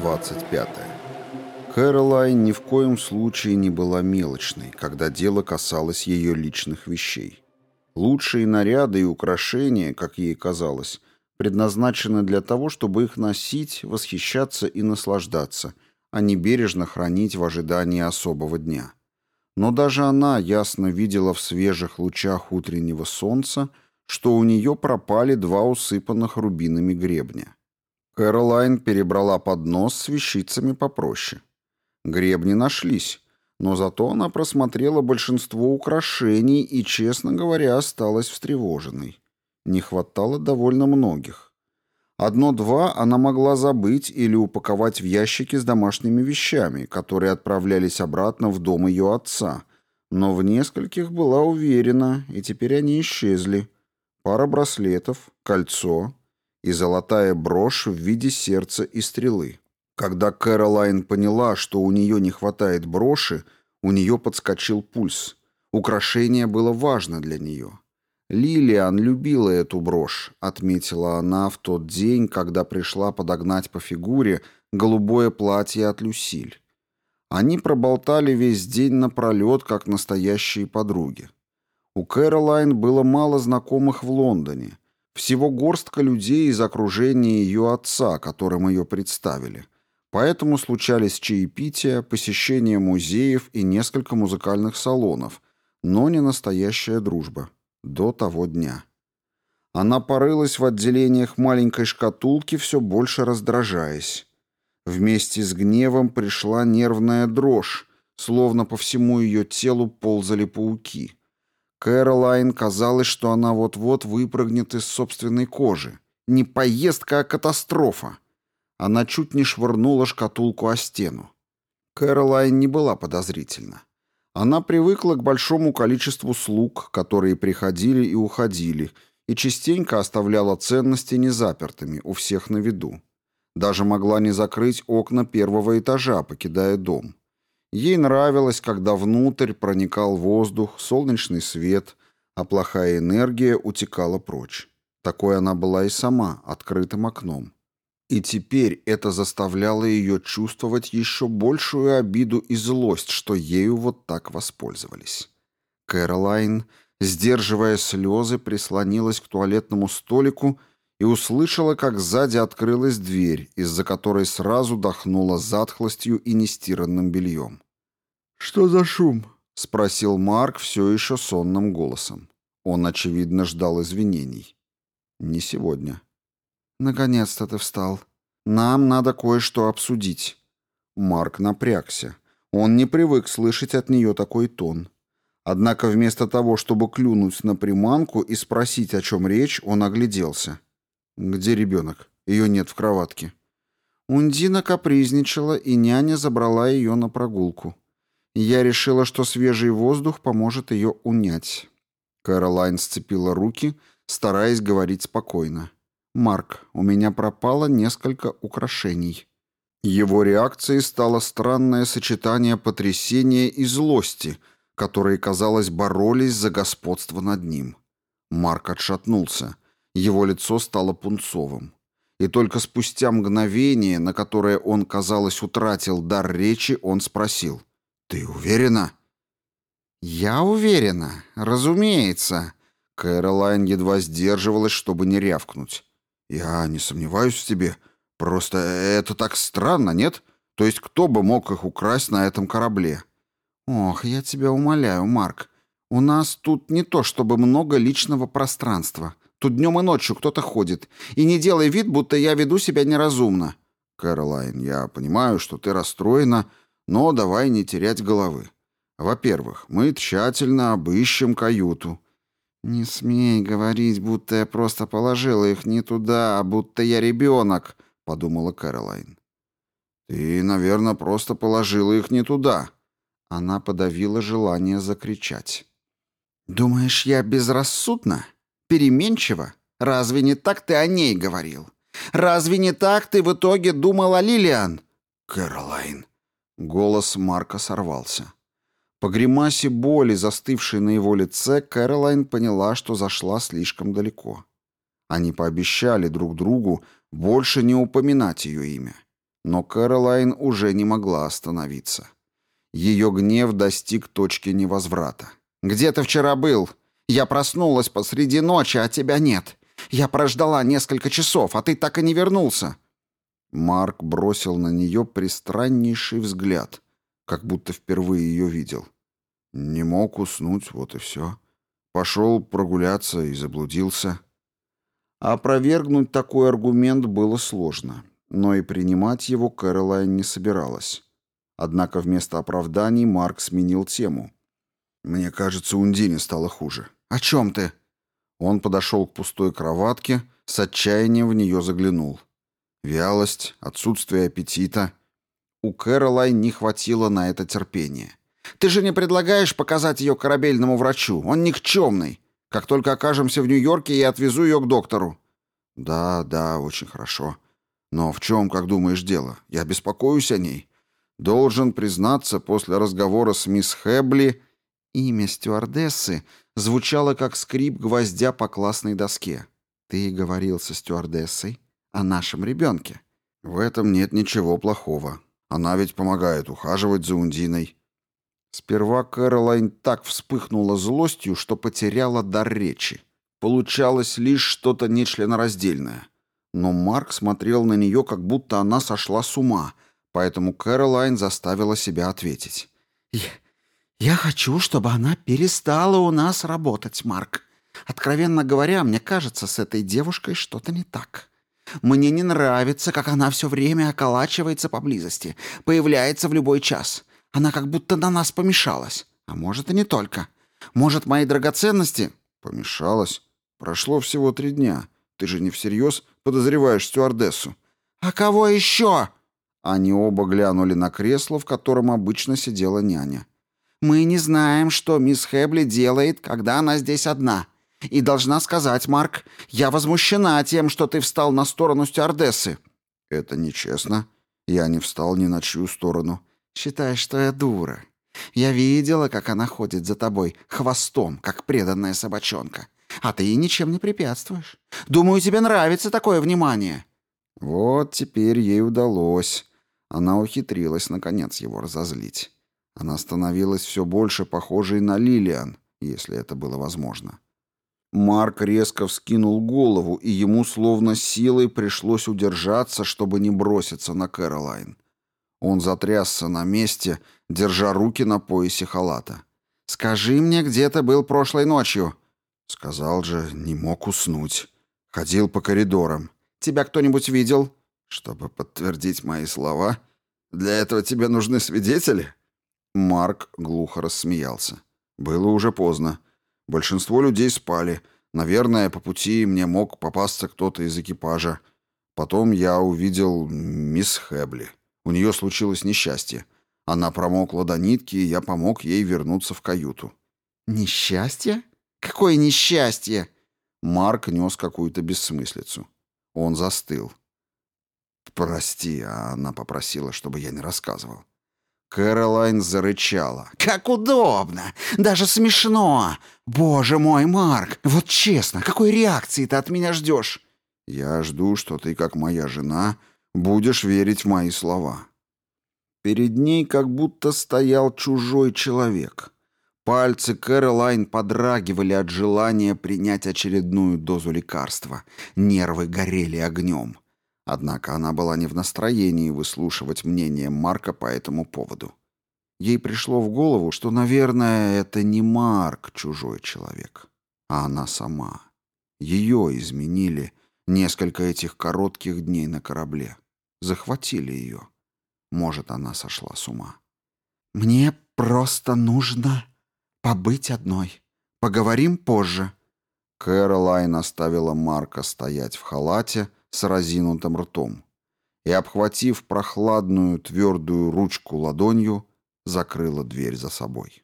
25. Кэролайн ни в коем случае не была мелочной, когда дело касалось ее личных вещей. Лучшие наряды и украшения, как ей казалось, предназначены для того, чтобы их носить, восхищаться и наслаждаться, а не бережно хранить в ожидании особого дня. Но даже она ясно видела в свежих лучах утреннего солнца, что у нее пропали два усыпанных рубинами гребня. Кэролайн перебрала поднос с вещицами попроще. Гребни нашлись, но зато она просмотрела большинство украшений и, честно говоря, осталась встревоженной. Не хватало довольно многих. Одно-два она могла забыть или упаковать в ящики с домашними вещами, которые отправлялись обратно в дом ее отца. Но в нескольких была уверена, и теперь они исчезли. Пара браслетов, кольцо, и золотая брошь в виде сердца и стрелы. Когда Кэролайн поняла, что у нее не хватает броши, у нее подскочил пульс. Украшение было важно для нее. Лилиан любила эту брошь, отметила она в тот день, когда пришла подогнать по фигуре голубое платье от Люсиль. Они проболтали весь день напролет, как настоящие подруги. У Кэролайн было мало знакомых в Лондоне – всего горстка людей из окружения ее отца, которым ее представили. Поэтому случались чаепития, посещение музеев и несколько музыкальных салонов, но не настоящая дружба. До того дня. Она порылась в отделениях маленькой шкатулки, все больше раздражаясь. Вместе с гневом пришла нервная дрожь, словно по всему ее телу ползали пауки. Кэролайн казалось, что она вот-вот выпрыгнет из собственной кожи. Не поездка, а катастрофа. Она чуть не швырнула шкатулку о стену. Кэролайн не была подозрительна. Она привыкла к большому количеству слуг, которые приходили и уходили, и частенько оставляла ценности незапертыми, у всех на виду. Даже могла не закрыть окна первого этажа, покидая дом. Ей нравилось, когда внутрь проникал воздух, солнечный свет, а плохая энергия утекала прочь. Такой она была и сама, открытым окном. И теперь это заставляло ее чувствовать еще большую обиду и злость, что ею вот так воспользовались. Кэролайн, сдерживая слезы, прислонилась к туалетному столику и услышала, как сзади открылась дверь, из-за которой сразу дохнула затхлостью и нестиранным бельем. «Что за шум?» — спросил Марк все еще сонным голосом. Он, очевидно, ждал извинений. «Не сегодня». «Наконец-то ты встал. Нам надо кое-что обсудить». Марк напрягся. Он не привык слышать от нее такой тон. Однако вместо того, чтобы клюнуть на приманку и спросить, о чем речь, он огляделся. «Где ребенок? Ее нет в кроватке». Ундина капризничала, и няня забрала ее на прогулку. Я решила, что свежий воздух поможет ее унять. Кэролайн сцепила руки, стараясь говорить спокойно. «Марк, у меня пропало несколько украшений». Его реакцией стало странное сочетание потрясения и злости, которые, казалось, боролись за господство над ним. Марк отшатнулся. Его лицо стало пунцовым. И только спустя мгновение, на которое он, казалось, утратил дар речи, он спросил — ты уверена? Я уверена, разумеется. Кэролайн едва сдерживалась, чтобы не рявкнуть. Я не сомневаюсь в тебе. Просто это так странно, нет? То есть кто бы мог их украсть на этом корабле? Ох, я тебя умоляю, Марк. У нас тут не то чтобы много личного пространства. Тут днем и ночью кто-то ходит. И не делай вид, будто я веду себя неразумно. Кэролайн, я понимаю, что ты расстроена, — но давай не терять головы. Во-первых, мы тщательно обыщем каюту. Не смей говорить, будто я просто положила их не туда, а будто я ребенок, подумала Кэролайн. Ты, наверное, просто положила их не туда. Она подавила желание закричать. «Думаешь, я безрассудна? Переменчива? Разве не так ты о ней говорил? Разве не так ты в итоге думала, Лилиан?» «Кэролайн», Голос Марка сорвался. По гримасе боли, застывшей на его лице, Кэролайн поняла, что зашла слишком далеко. Они пообещали друг другу больше не упоминать ее имя. Но Кэролайн уже не могла остановиться. Ее гнев достиг точки невозврата. «Где ты вчера был? Я проснулась посреди ночи, а тебя нет. Я прождала несколько часов, а ты так и не вернулся. Марк бросил на нее пристраннейший взгляд, как будто впервые ее видел. Не мог уснуть, вот и все. Пошел прогуляться и заблудился. Опровергнуть такой аргумент было сложно, но и принимать его Кэролайн не собиралась. Однако вместо оправданий Марк сменил тему. «Мне кажется, Ундине стало хуже». «О чем ты?» Он подошел к пустой кроватке, с отчаянием в нее заглянул. Вялость, отсутствие аппетита. У Кэролайн не хватило на это терпения. «Ты же не предлагаешь показать ее корабельному врачу? Он никчемный. Как только окажемся в Нью-Йорке, я отвезу ее к доктору». «Да, да, очень хорошо. Но в чем, как думаешь, дело? Я беспокоюсь о ней. Должен признаться, после разговора с мисс Хэбли...» Имя стюардессы звучало как скрип гвоздя по классной доске. «Ты говорил со стюардессой?» А о нашем ребенке. В этом нет ничего плохого. Она ведь помогает ухаживать за Ундиной. Сперва Кэролайн так вспыхнула злостью, что потеряла дар речи. Получалось лишь что-то нечленораздельное. Но Марк смотрел на нее, как будто она сошла с ума, поэтому Кэролайн заставила себя ответить. «Я, я хочу, чтобы она перестала у нас работать, Марк. Откровенно говоря, мне кажется, с этой девушкой что-то не так. Мне не нравится, как она все время околачивается поблизости, появляется в любой час. Она как будто на нас помешалась. А может, и не только. Может, мои драгоценности...» «Помешалась? Прошло всего три дня. Ты же не всерьез подозреваешь стюардессу». «А кого еще?» Они оба глянули на кресло, в котором обычно сидела няня. «Мы не знаем, что мисс Хэбли делает, когда она здесь одна», и должна сказать, Марк, я возмущена тем, что ты встал на сторону стюардессы». «Это нечестно. Я не встал ни на чью сторону». «Считаешь, что я дура. Я видела, как она ходит за тобой хвостом, как преданная собачонка. А ты ей ничем не препятствуешь. Думаю, тебе нравится такое внимание». Вот теперь ей удалось. Она ухитрилась, наконец, его разозлить. Она становилась все больше похожей на Лилиан, если это было возможно. Марк резко вскинул голову, и ему словно силой пришлось удержаться, чтобы не броситься на Кэролайн. Он затрясся на месте, держа руки на поясе халата. «Скажи мне, где ты был прошлой ночью?» Сказал же, не мог уснуть. Ходил по коридорам. «Тебя кто-нибудь видел?» «Чтобы подтвердить мои слова, для этого тебе нужны свидетели?» Марк глухо рассмеялся. Было уже поздно. Большинство людей спали. Наверное, по пути мне мог попасться кто-то из экипажа. Потом я увидел мисс Хэбли. У нее случилось несчастье. Она промокла до нитки, и я помог ей вернуться в каюту. «Несчастье? Какое несчастье?» Марк нес какую-то бессмыслицу. Он застыл. «Прости, а она попросила, чтобы я не рассказывал. Кэролайн зарычала. «Как удобно! Даже смешно! Боже мой, Марк! Вот честно, какой реакции ты от меня ждешь?» «Я жду, что ты, как моя жена, будешь верить в мои слова». Перед ней как будто стоял чужой человек. Пальцы Кэролайн подрагивали от желания принять очередную дозу лекарства. Нервы горели огнем. Однако она была не в настроении выслушивать мнение Марка по этому поводу. Ей пришло в голову, что, наверное, это не Марк чужой человек, а она сама. Ее изменили несколько этих коротких дней на корабле. Захватили ее. Может, она сошла с ума. «Мне просто нужно побыть одной. Поговорим позже». Кэролайн оставила Марка стоять в халате, с разинутым ртом и, обхватив прохладную твердую ручку ладонью, закрыла дверь за собой.